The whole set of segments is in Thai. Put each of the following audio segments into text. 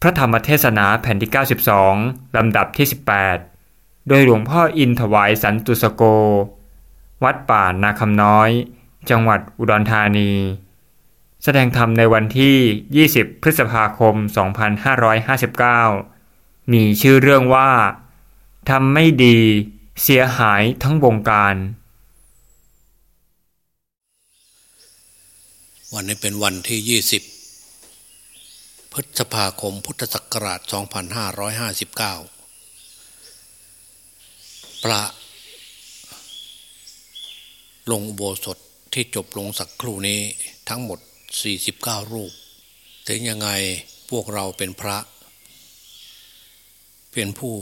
พระธรรมเทศนาแผ่นที่ 92 ลำดับที่ 18 โดยหลวงพ่ออินถวายสันตุสโก วัดป่านาคำน้อย จังหวัดอุดรธานี แสดงธรรมในวันที่ 20 พฤษภาคม 2559 มีชื่อเรื่องว่าทำไม่ดีเสียหายทั้งวงการ วันนี้เป็นวันที่ 20 พฤษภาคมพุทธศักราช 2559ประลงโบสถที่จบลงสักครู่นี้ทั้งหมด 49 รูป ถึงยังไงพวกเราเป็นพระ เป็นผู้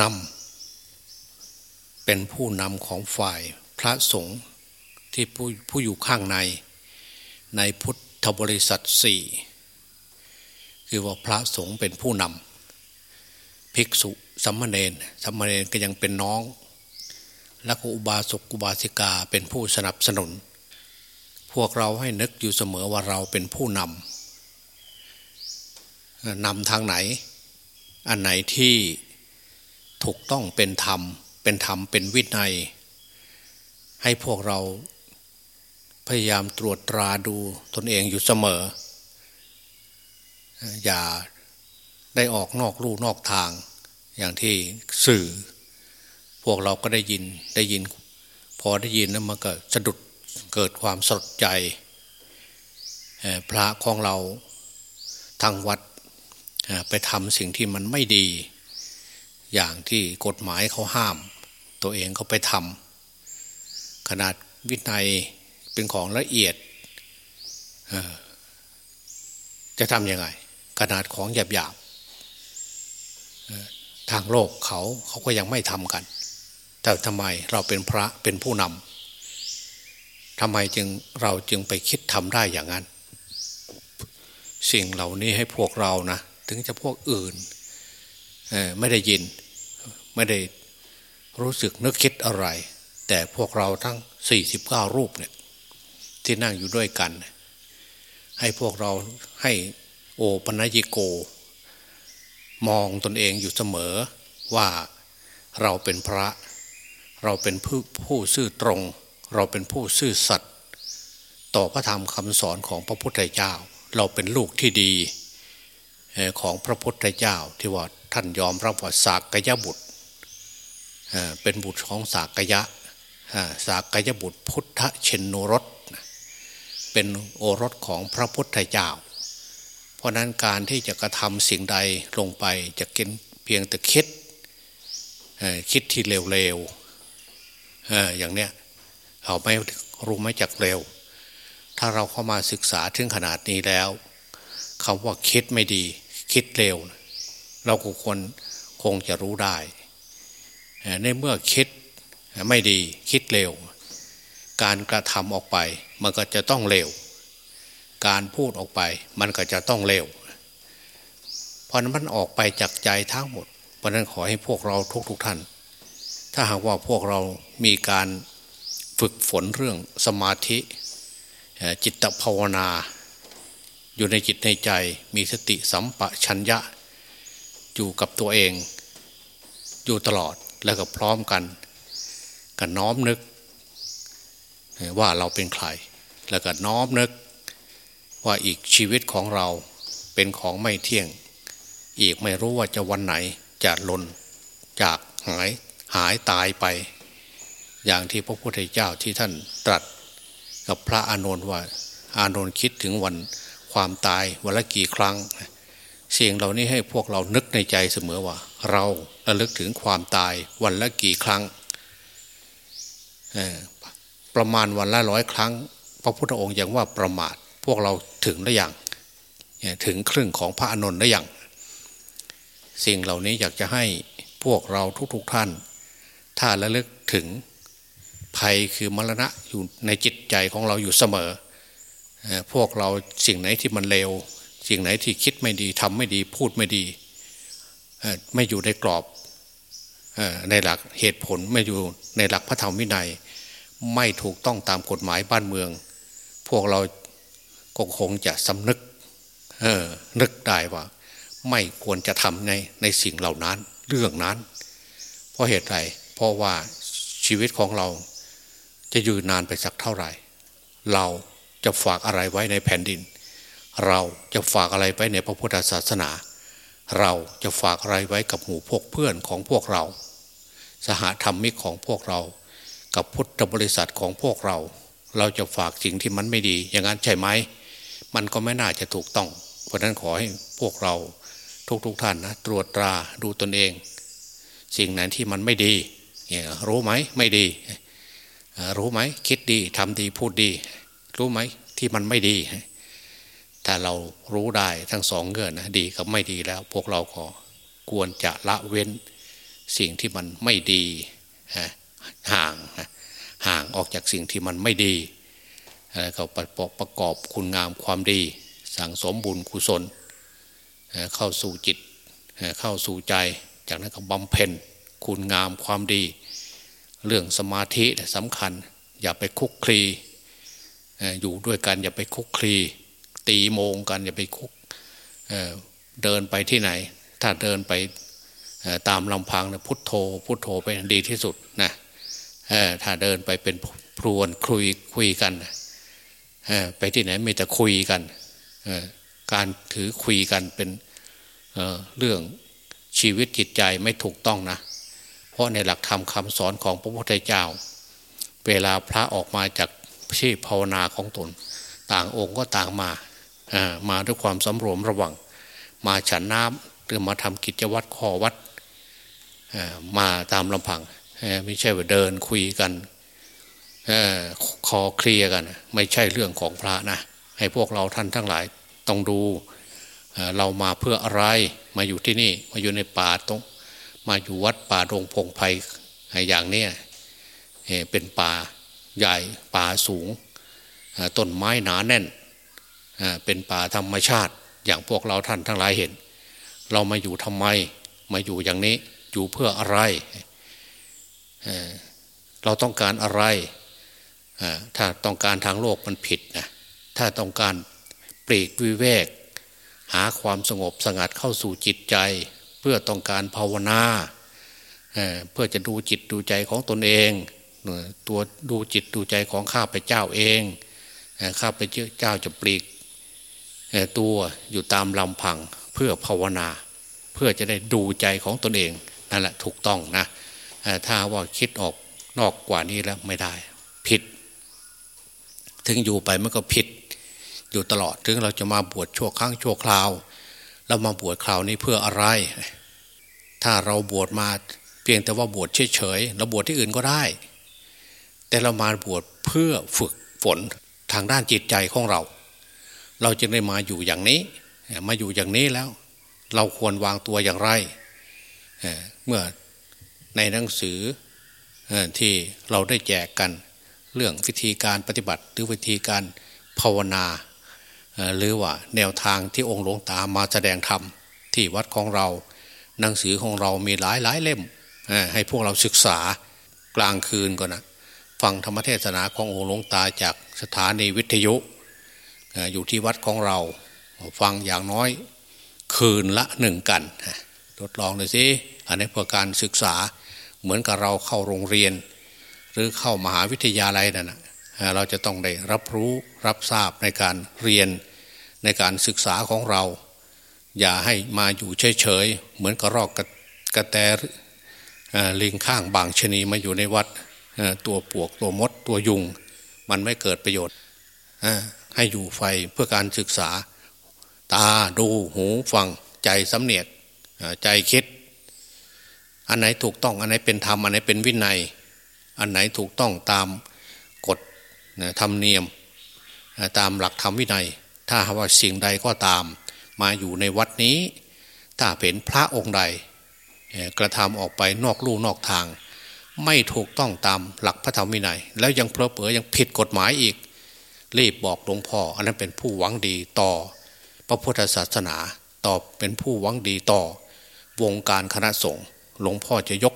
นำเป็นผู้นำของฝ่ายพระสงฆ์ที่ผู้ผู้อยู่ข้างในในพุทธ ทบริษัทสี่คือว่าพระสงฆ์เป็นผู้นำภิกษุสัมมาเนนสัมมาเนนก็ยังเป็นน้อง และก็อุบาสกอุบาสิกาเป็นผู้สนับสนุน พวกเราให้นึกอยู่เสมอว่าเราเป็นผู้นำนำทางไหน อันไหนที่ถูกต้องเป็นธรรม เป็นธรรมเป็นวินัย ให้พวกเรา พยายามตรวจตราดูตนเองอยู่เสมอ อย่าได้ออกนอกลู่นอกทาง อย่างที่สื่อ พวกเราก็ได้ยินได้ยิน พอได้ยินแล้วมันก็สะดุดเกิดความสดใจ พระของเราทางวัดไปทำสิ่งที่มันไม่ดี อย่างที่กฎหมายเขาห้าม ตัวเองเขาไปทำขนาดวินัย เป็นของละเอียดจะทำยังไง ขนาดของหยาบหยาบทางโลกเขาเขาก็ยังไม่ทำกัน แต่ทำไมเราเป็นพระเป็นผู้นำทำไมจึงเราจึงไปคิดทำได้อย่างนั้น สิ่งเหล่านี้ให้พวกเรานะ ถึงจะพวกอื่นไม่ได้ยินไม่ได้รู้สึกนึกคิดอะไร แต่พวกเราทั้ง 49 รูปเนี่ย ที่นั่งอยู่ด้วยกัน ให้พวกเราให้โอปัญญิโก มองตนเองอยู่เสมอว่าเราเป็นพระ เราเป็นผู้ผู้ซื่อตรง เราเป็นผู้ซื่อสัตย์ต่อพระธรรมคำสอนของพระพุทธเจ้า เราเป็นลูกที่ดีของพระพุทธเจ้าที่ว่าท่านยอมรับว่าสากยบุตรเป็นบุตรของสากยะสากยบุตรพุทธเชนโนรส เป็นโอรสของพระพุทธเจ้า เพราะนั้นการที่จะกระทำสิ่งใดลงไปจะกินเพียงแต่คิดคิดที่เร็วๆอย่างเนี้ยเราไม่รู้ไม่จักเร็ว ถ้าเราเข้ามาศึกษาถึงขนาดนี้แล้วคำว่าคิดไม่ดี คิดเร็ว เราก็ควรคงจะรู้ได้ในเมื่อคิดไม่ดีคิดเร็ว การกระทำออกไป มันก็จะต้องเร็ว การพูดออกไป มันก็จะต้องเร็ว เพราะนั้นมันออกไปจากใจทั้งหมด เพราะนั้นขอให้พวกเราทุกๆทท่าน ถ้าหากว่าพวกเรามีการฝึกฝนเรื่องสมาธิ จิตภาวนา อยู่ในจิตในใจ มีสติสัมปชัญญะ อยู่กับตัวเอง อยู่ตลอดแล้วก็พร้อมกันกันน้อมนึกว่าเราเป็นใคร แล้วก็น้อมนึก ว่าอีกชีวิตของเราเป็นของไม่เที่ยง อีกไม่รู้ว่าจะวันไหนจะลนจากหายหายตายไป อย่างที่พระพุทธเจ้าที่ท่านตรัส กับพระอานนท์ว่า อานนท์คิดถึงวันความตายวันละกี่ครั้งเสียงเหล่านี้ให้พวกเรานึกในใจเสมอว่า เราระลึกถึงความตายวันละกี่ครั้งประมาณวันละร้อยครั้ง พระพุทธองค์ยังว่าประมาท พวกเราถึงหรือยังถึงครึ่งของพระอนุนหรือยังสิ่งเหล่านี้อยากจะให้พวกเราทุกๆทท่าน ถ้าระลึกถึงภัยคือมรณะอยู่ในจิตใจของเราอยู่เสมอ พวกเราสิ่งไหนที่มันเลว สิ่งไหนที่คิดไม่ดีทำไม่ดีพูดไม่ดี ไม่อยู่ในกรอบในหลักเหตุผลไม่อยู่ในหลักพระธรรมวินัย ไม่ถูกต้องตามกฎหมายบ้านเมือง วกเราก็คงจะสำนึกเออนึกได้ว่า ไม่ควรจะทำในในสิ่งเหล่านั้นเรื่องนั้น เพราะเหตุไรเพราะว่าชีวิตของเราจะอยู่นานไปสักเท่าไหร่ เราจะฝากอะไรไว้ในแผ่นดิน เราจะฝากอะไรไว้ในพระพุทธศาสนา เราจะฝากอะไรไว้กับหมู่พวกเพื่อนของพวกเรา สหธรรมิกของพวกเรา กับพุทธบริษัทของพวกเรา เราจะฝากสิ่งที่มันไม่ดี อย่างนั้นใช่ไหม มันก็ไม่น่าจะถูกต้อง เพราะนั้นขอให้พวกเราทุกๆทท่านนะตรวจตราดูตนเอง สิ่งไหนที่มันไม่ดีรู้ไหมไม่ดี รู้ไหมคิดดีทำดีพูดดี รู้ไหมที่มันไม่ดีถ้าเรารู้ได้ทั้งสองเงื่อนนะดีกับไม่ดีแล้ว พวกเราก็ควรจะละเว้นสิ่งที่มันไม่ดีห่าง ห่างออกจากสิ่งที่มันไม่ดีเขาประกอบคุณงามความดี สั่งสมบุญกุศล เข้าสู่จิตเข้าสู่ใจ จากนั้นก็บำเพ็ญคุณงามความดี เรื่องสมาธิสำคัญ อย่าไปคุกคลีอยู่ด้วยกันอย่าไปคุกคลีตีโมงกันอย่าไปคุกเเดินไปที่ไหน ถ้าเดินไปตามลำพังนะพุทโธพุทโธไปดีที่สุดนะ ถ้าเดินไปเป็นพรวนคุยคุยกันไปที่ไหนมีแต่คุยกันการถือคุยกันเป็นเเรื่องชีวิตจิตใจไม่ถูกต้องนะ เพราะในหลักธรรมคำสอนของพระพุทธเจ้า เวลาพระออกมาจากที่ภาวนาของตน ต่างองค์ก็ต่างมามาด้วยความสำรวมระวัง มาฉันน้ำหรือมาทำกิจวัตรข้อวัดมาตามลำพัง ไม่ใช่ว่าเดินคุยกันคอเคลียกัน ไม่ใช่เรื่องของพระนะ ให้พวกเราท่านทั้งหลายต้องดูเรามาเพื่ออะไรมาอยู่ที่นี่มาอยู่ในป่าตรงมาอยู่วัดป่าดงพงไพ่อย่างนี้เป็นป่าใหญ่ป่าสูงต้นไม้หนาแน่นเป็นป่าธรรมชาติ อย่างพวกเราท่านทั้งหลายเห็น เรามาอยู่ทำไม มาอยู่อย่างนี้อยู่เพื่ออะไร เราต้องการอะไรถ้าต้องการทางโลกมันผิดนะถ้าต้องการปลีกวิเวก หาความสงบสงัดเข้าสู่จิตใจ เพื่อต้องการภาวนาเพื่อจะดูจิตดูใจของตนเอง ตัวดูจิตดูใจของข้าพเจ้าเองข้าพเจ้าจะปลีกตัวอยู่ตามลำพังเพื่อภาวนา เพื่อจะได้ดูใจของตนเองนั่นแหละถูกต้องนะ ถ้าว่าคิดออกนอกกว่านี้แล้วไม่ได้ ผิด ถึงอยู่ไปมันก็ผิด อยู่ตลอด ถึงเราจะมาบวชชั่วครั้งชั่วคราว เรามาบวชคราวนี้เพื่ออะไร ถ้าเราบวชมาเพียงแต่ว่าบวชเฉยๆเราบวชที่อื่นก็ได้ แต่เรามาบวชเพื่อฝึกฝนทางด้านจิตใจของเรา เราจึงได้มาอยู่อย่างนี้ มาอยู่อย่างนี้แล้ว เราควรวางตัวอย่างไร เมื่อ ในหนังสือที่เราได้แจกกัน เรื่องวิธีการปฏิบัติหรือวิธีการภาวนา หรือว่าแนวทางที่องค์หลวงตามาแสดงธรรมที่วัดของเรา หนังสือของเรามีหลายหลายเล่ม ให้พวกเราศึกษากลางคืนก่อนนะฟังธรรมเทศนาขององค์หลวงตาจากสถานีวิทยุอยู่ที่วัดของเรา ฟังอย่างน้อยคืนละหนึ่งกันทดลองเลยสิอันนี้เพื่อการศึกษา เหมือนกับเราเข้าโรงเรียน หรือเข้ามหาวิทยาลัยนั่นนะเราจะต้องได้รับรู้รับทราบในการเรียนในการศึกษาของเรา อย่าให้มาอยู่เฉยๆเหมือนกระรอกกระแตลิงข้างบางชนีมาอยู่ในวัดตัวปวกตัวมดตัวยุง มันไม่เกิดประโยชน์ให้อยู่ไฟเพื่อการศึกษา ตาดูหูฟังใจสำเนียกใจคิด อันไหนถูกต้องอันไหนเป็นธรรมอันไหนเป็นวินัย อันไหนถูกต้องตามกฎธรรมเนียม ตามหลักธรรมวินัย ถ้าว่าสิ่งใดก็ตาม มาอยู่ในวัดนี้ ถ้าเป็นพระองค์ใด กระทำออกไปนอกลู่นอกทาง ไม่ถูกต้องตามหลักพระธรรมวินัย แล้วยังเพลอเปอยังผิดกฎหมายอีก รีบบอกหลวงพ่อ อันนั้นเป็นผู้หวังดีต่อ พระพุทธศาสนาต่อเป็นผู้หวังดีต่อ วงการคณะสงฆ์ หลวงพ่อจะยก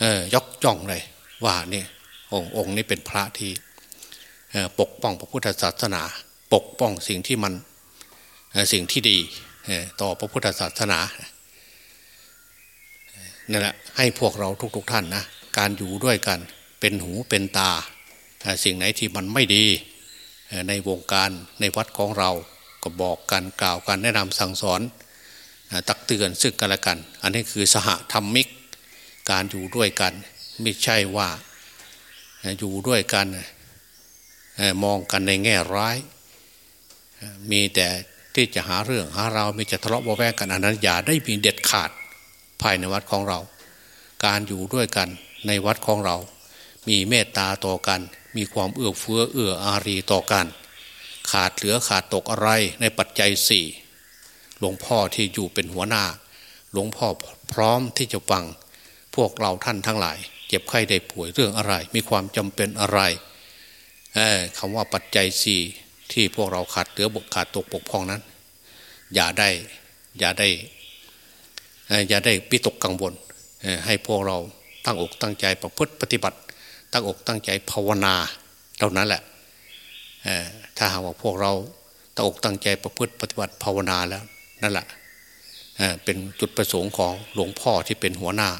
เออยกจ้องเลยว่าเนี่ยองค์องค์นี้เป็นพระที่ปกป้องพระพุทธศาสนา ปกป้องสิ่งที่มันสิ่งที่ดีต่อพระพุทธศาสนานั่นแหละให้พวกเราทุกๆทท่านนะการอยู่ด้วยกันเป็นหูเป็นตา สิ่งไหนที่มันไม่ดีในวงการในวัดของเราก็บอกกันกล่าวกันแนะนำสั่งสอน ตักเตือนซึ่งกันและกัน อันนี้คือสหธรรมิก การอยู่ด้วยกัน ไม่ใช่ว่าอยู่ด้วยกันมองกันในแง่ร้าย มีแต่ที่จะหาเรื่องหาเรามีจะทะเลาะเบาแวงกันอันนั้นอย่าได้มีเด็ดขาดภายในวัดของเรา การอยู่ด้วยกันในวัดของเรา มีเมตตาต่อกัน มีความเอื้อเฟื้อเอื้ออารีต่อกัน ขาดเหลือขาดตกอะไรในปัจจัยสี่ ลวงพ่อที่อยู่เป็นหัวหน้า หลวงพ่อพร้อมที่จะฟังพวกเราท่านทั้งหลาย เจ็บไข้ได้ป่วยเรื่องอะไร มีความจำเป็นอะไรคำว่าปัจจัยสี่ที่พวกเราขาดเหลือบกขาดตกปกพองนั้น อย่าได้อย่าได้อย่าได้ปิตกกังวลให้พวกเราตั้งอกตั้งใจประพฤติปฏิบัติ ตั้งอกตั้งใจภาวนาเท่านั้นแหละถ้าหากว่าพวกเราตั้งอกตั้งใจประพฤติปฏิบัติภาวนาแล้ว นั่นแหละเป็นจุดประสงค์ของหลวงพ่อที่เป็นหัวหน้า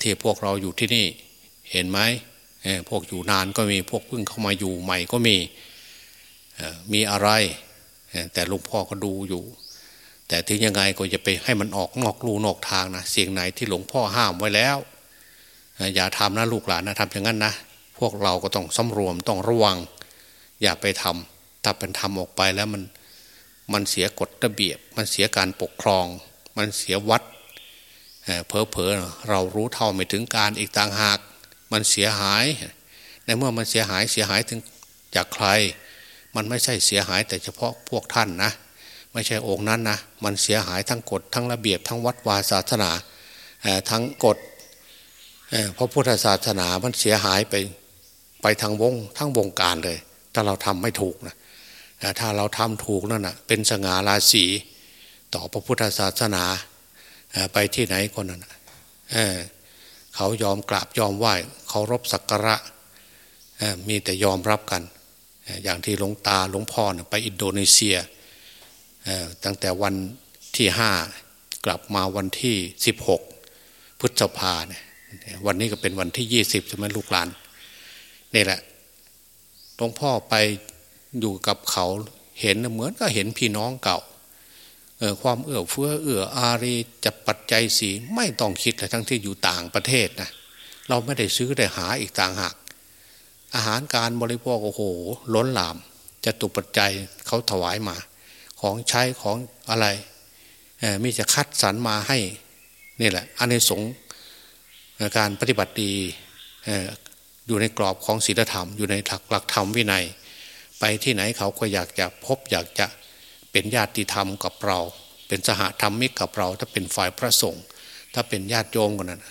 ที่พวกเราอยู่ที่นี่เห็นไหมพวกอยู่นานก็มีพวกเพิ่งเข้ามาอยู่ใหม่ก็มีมีอะไร แต่หลวงพ่อก็ดูอยู่ แต่ถึงยังไงก็จะไปให้มันออกนอกลูนอกทางนะเสียงไหนที่หลวงพ่อห้ามไว้แล้ว อย่าทำนะลูกหลานนะทำอย่างนั้นนะพวกเราก็ต้องสำรวมต้องระวัง อย่าไปทำถ้าเป็นทำออกไปแล้วมัน มันเสียกฎระเบียบ มันเสียการปกครอง มันเสียวัดเพอเพอเรารู้เท่าไม่ถึงการอีกต่างหาก มันเสียหาย ในเมื่อมันเสียหายเสียหายถึงจากใคร มันไม่ใช่เสียหายแต่เฉพาะพวกท่านนะ ไม่ใช่องค์นั้นนะ มันเสียหายทั้งกฎทั้งระเบียบทั้งวัดวาศาสนาทั้งกฎเพราะพุทธศาสนามันเสียหายไปไปทางวงทั้งวงการเลย ถ้าเราทำไม่ถูกนะ ถ้าเราทำถูกนั่นนะเป็นสง่าราศีต่อพระพุทธศาสนาไปที่ไหนคนนั้นเเขายอมกราบยอมไหว้เขารบสักการะมีแต่ยอมรับกัน อย่างที่หลวงตาหลวงพ่อไปอินโดนีเซียตั้งแต่วันที่ห้ากลับมาวันที่สิบหกพฤษภาเนี่ยวันนี้ก็เป็นวันที่ยี่สิบใช่ไหมลูกหลานนี่แหละหลวงพ่อไป อยู่กับเขาเห็นเหมือนก็เห็นพี่น้องเก่าความเอื้อเฟื้อเอื้ออารีจะปัจจัยสีไม่ต้องคิดเลยทั้งที่อยู่ต่างประเทศนะเราไม่ได้ซื้อได้หาอีกต่างหาก อาหารการบริโภคโอ้โห ล้นหลามจะตุปัจจัยเขาถวายมา ของใช้ของอะไรมิจะคัดสรรมาให้นี่แหละอันในสงการปฏิบัติดีอยู่ในกรอบของศีลธรรม อยู่ในหลักหลักธรรมวินัย ไปที่ไหนเขาก็อยากจะพบอยากจะเป็นญาติธรรมกับเรา เป็นสหธรรมิกกับเรา ถ้าเป็นฝ่ายพระสงฆ์ถ้าเป็นญาติโยมกันนั้น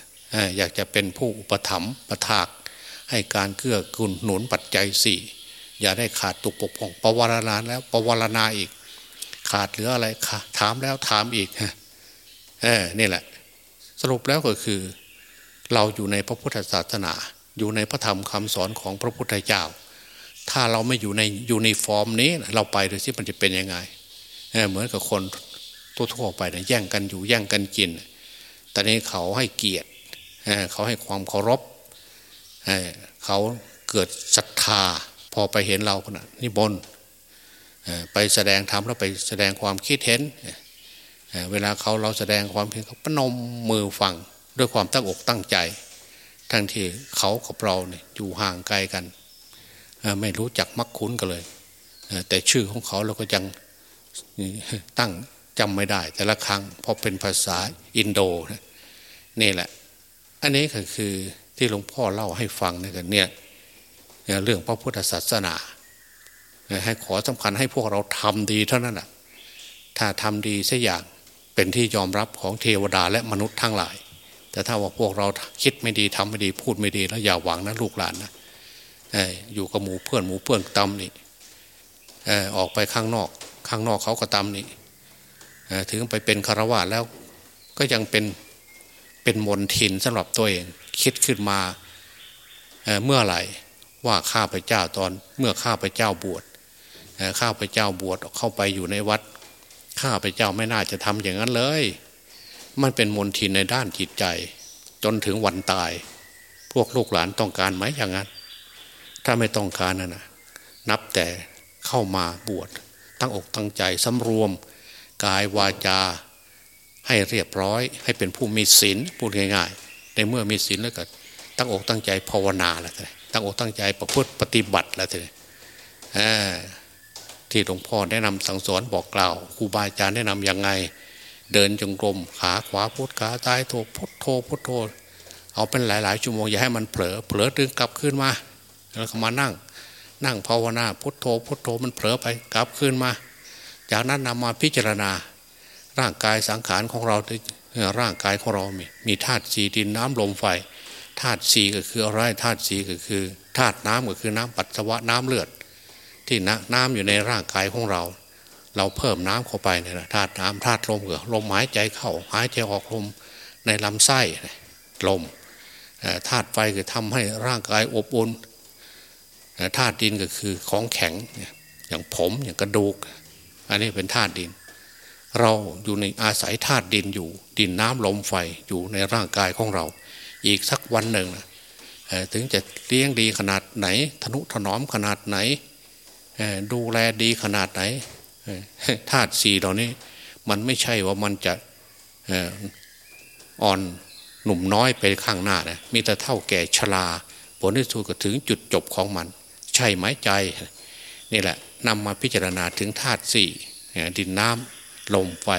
อยากจะเป็นผู้อุปถัมภ์ประทากให้การเกื้อกูลหนุนปัจจัยสี่อย่าได้ขาดตุกปกพองปวารณาแล้วปวารณาอีก ขาดเหลืออะไรถามแล้วถามอีกเออนี่แหละ สรุปแล้วก็คือ เราอยู่ในพระพุทธศาสนา อยู่ในพระธรรมคำสอนของพระพุทธเจ้า ถ้าเราไม่อยู่ในอยู่ในฟอร์มนี้ เราไปดูสิมันจะเป็นยังไงเหมือนกับคนทั่วๆไปนะแย่งกันอยู่แย่งกันกิน แต่นี้เขาให้เกียรติเขาให้ความเคารพเขาเกิดศรัทธา พอไปเห็นเราขนาดนิบนไปแสดงธรรมแล้วไปแสดงความคิดเห็น เวลาเขาเราแสดงความเห็นเขาปนมมือฟังด้วยความตั้งอกตั้งใจ ทั้งที่เขากับเราเนี่ยอยู่ห่างไกลกัน ไม่รู้จักมักคุ้นกันเลย แต่ชื่อของเขาเราก็ยังตั้งจำไม่ได้ แต่ละครั้งเพราะเป็นภาษาอินโดนี่แหละ อันนี้ก็คือที่หลวงพ่อเล่าให้ฟังนี่ยเนี่ยเรื่องพระพุทธศาสนาให้ขอสำคัญให้พวกเราทำดีเท่านั้นแหะถ้าทำดีสักอย่างเป็นที่ยอมรับของเทวดาและมนุษย์ทั้งหลาย แต่ถ้าว่าพวกเราคิดไม่ดีทำไม่ดีพูดไม่ดีแล้วอย่าหวังนะลูกหลานนะ อยู่กับหมูเพื่อนหมูเพื่อนตำนี่ออกไปข้างนอก ข้างนอกเขาก็ตานี่ถึงไปเป็นคารวะแล้ว ก็ยังเป็นเป็นมนทินสำหรับตัวเองคิดขึ้นมาเเมื่อไหร่ว่าข้าพเจ้าตอนเมื่อข้าพเจ้าบวชข้าพเจ้าบวชเข้าไปอยู่ในวัด ข้าพเจ้าไม่น่าจะทำอย่างนั้นเลย มันเป็นมนทินในด้านจิตใจ จนถึงวันตาย พวกลูกหลานต้องการไหมอย่างนั้น ถ้าไม่ต้องการนะนะนับแต่เข้ามาบวชตั้งอกตั้งใจสำรวม กายวาจาให้เรียบร้อย ให้เป็นผู้มีศีลพูดง่ายๆ ในเมื่อมีศีลแล้วก็ตั้งอกตั้งใจภาวนาแล้วตั้งอกตั้งใจประพฤติปฏิบัติแล้วทีที่หลวงพ่อแนะนำสั่งสอนบอกกล่าวครูบาอาจารย์แนะนํำยังไง เดินจงกรมขาขวาพุทขาซ้ายโถพุทโธพุทโธเอาเป็นหลายๆชั่วโมงอย่าให้มันเผลอเผลอดึงกลับขึ้นมา แล้วก็มานั่ง นั่งภาวนาพุทโธพุทโธมันเผลอไปกลับขึ้นมา จากนั้นนำมาพิจารณา ร่างกายสังขารของเราร่างกายของเรา มีมีธาตุสีดินน้ำลมไฟธาตุสีก็คืออะไรธาตุสีก็คือธาตุน้ำก็คือน้ำปัสสาวะน้ำเลือด ที่นน้ำอยู่ในร่างกายของเรา เราเพิ่มน้ำเข้าไปเนี่ยธาตุน้ำธาตุลมก็ลมหายใจเข้าหายใจออกลมในลำไส้ลมธาตุไฟคือทำให้ร่างกายอบอุ่น ธาตุดินก็คือของแข็งอย่างผมอย่างกระดูก อันนี้เป็นธาตุดิน เราอยู่ในอาศัยธาตุดินอยู่ ดินน้ำลมไฟอยู่ในร่างกายของเรา อีกสักวันหนึ่งถึงจะเลี้ยงดีขนาดไหน ทนุถนอมขนาดไหนดูแลดีขนาดไหนธาตุสี่เหล่านี้ มันไม่ใช่ว่ามันจะอ่อนหนุ่มน้อยไปข้างหน้านะมีแต่เท่าแก่ชราผลที่สุดก็ถึงจุดจบของมัน ใช่ไหมใจ นี่แหละนำมาพิจารณาถึงธาตุสี่ดินน้ำลมไฟ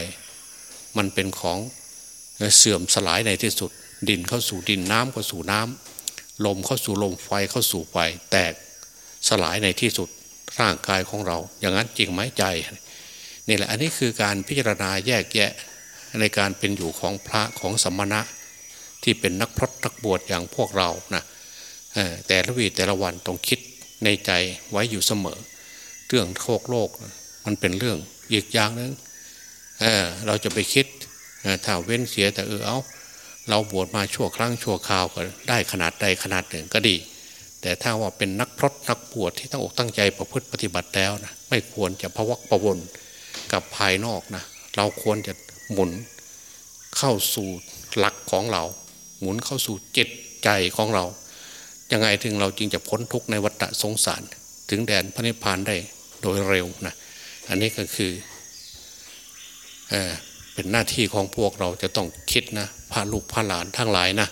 มันเป็นของเสื่อมสลายในที่สุด ดินเข้าสู่ดินน้ำเข้าสู่น้ำลมเข้าสู่ลมไฟเข้าสู่ไฟ แตกสลายในที่สุดร่างกายของเรา อย่างนั้นจริงไหมใจนี่แหละอันนี้คือการพิจารณาแยกแยะในการเป็นอยู่ของพระของสมณะ ที่เป็นนักพรตนักบวชอย่างพวกเรานะแต่ละวีแต่ละวันต้องคิด ในใจไว้อยู่เสมอ เรื่องโลกโลกมันเป็นเรื่องอีกอย่างนึงเเราจะไปคิดถ้าเว้นเสียแต่เออเอาเราบวชมาชั่วครั้งชั่วคราวก็ได้ขนาดใดขนาดหนึ่งก็ดี แต่ถ้าว่าเป็นนักพรตนักบวชที่ตั้งอกตั้งใจประพฤติปฏิบัติแล้วนะไม่ควรจะพวักประวนกับภายนอกนะเราควรจะหมุนเข้าสู่หลักของเรา หมุนเข้าสู่จิตใจของเรา ยังไงถึงเราจึงจะพ้นทุกข์ในวัฏสงสาร ถึงแดนพระนิพพานได้โดยเร็วนะอันนี้ก็คือเอเป็นหน้าที่ของพวกเราจะต้องคิดนะพาลูกพาหลานทั้งหลายนะ